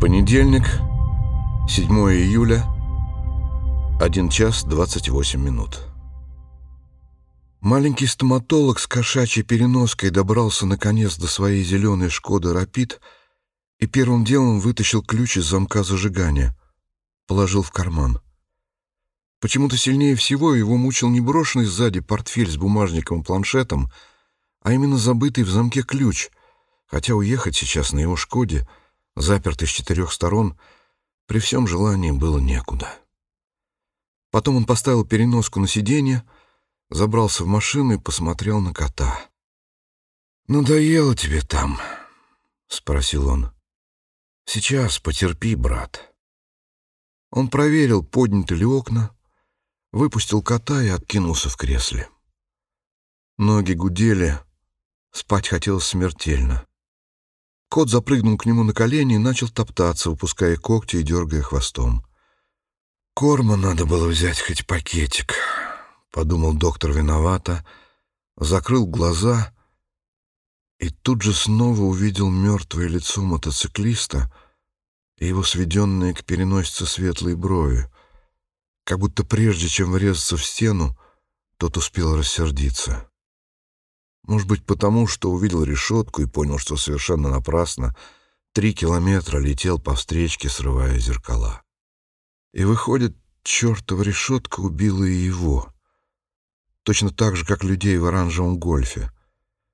Понедельник, 7 июля, 1 час 28 минут. Маленький стоматолог с кошачьей переноской добрался наконец до своей зеленой «Шкоды Рапид» и первым делом вытащил ключ из замка зажигания, положил в карман. Почему-то сильнее всего его мучил не брошенный сзади портфель с бумажником и планшетом, а именно забытый в замке ключ, хотя уехать сейчас на его «Шкоде», запертый с четырех сторон, при всем желании было некуда. Потом он поставил переноску на сиденье, забрался в машину и посмотрел на кота. «Надоело тебе там?» — спросил он. «Сейчас потерпи, брат». Он проверил, подняты ли окна, выпустил кота и откинулся в кресле. Ноги гудели, спать хотелось смертельно. Кот запрыгнул к нему на колени и начал топтаться, выпуская когти и дергая хвостом. «Корма надо было взять хоть пакетик», — подумал доктор виновато, закрыл глаза и тут же снова увидел мертвое лицо мотоциклиста и его сведенные к переносице светлые брови, как будто прежде чем врезаться в стену, тот успел рассердиться. Может быть, потому что увидел решетку и понял, что совершенно напрасно три километра летел по встречке, срывая зеркала. И выходит, чертова решетка убила и его. Точно так же, как людей в оранжевом гольфе,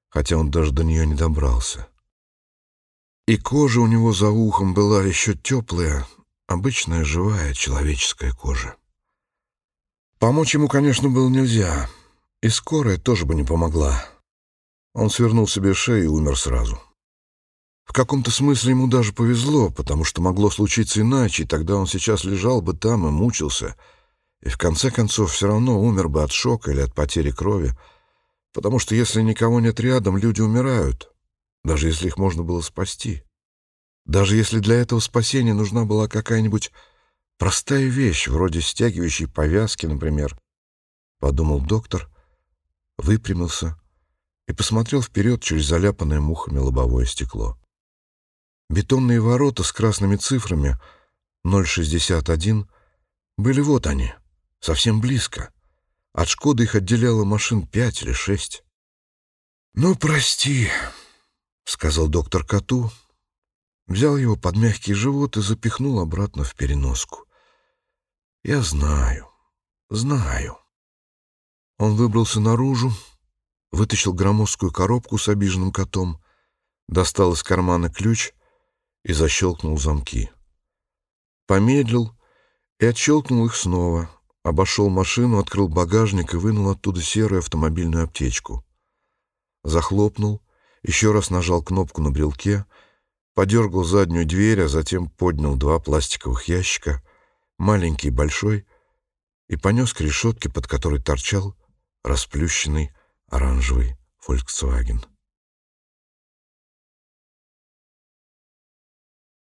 хотя он даже до нее не добрался. И кожа у него за ухом была еще теплая, обычная живая человеческая кожа. Помочь ему, конечно, было нельзя, и скорая тоже бы не помогла. Он свернул себе шею и умер сразу. В каком-то смысле ему даже повезло, потому что могло случиться иначе, и тогда он сейчас лежал бы там и мучился, и в конце концов все равно умер бы от шока или от потери крови, потому что если никого нет рядом, люди умирают, даже если их можно было спасти. Даже если для этого спасения нужна была какая-нибудь простая вещь, вроде стягивающей повязки, например, — подумал доктор, выпрямился и посмотрел вперед через заляпанное мухами лобовое стекло. Бетонные ворота с красными цифрами 061 были вот они, совсем близко. От «Шкоды» их отделяло машин пять или шесть. «Ну, прости», — сказал доктор коту, взял его под мягкий живот и запихнул обратно в переноску. «Я знаю, знаю». Он выбрался наружу, вытащил громоздкую коробку с обиженным котом, достал из кармана ключ и защелкнул замки. Помедлил и отщелкнул их снова, обошел машину, открыл багажник и вынул оттуда серую автомобильную аптечку. Захлопнул, еще раз нажал кнопку на брелке, подергал заднюю дверь, а затем поднял два пластиковых ящика, маленький и большой, и понес к решетке, под которой торчал расплющенный оранжевый Volkswagen.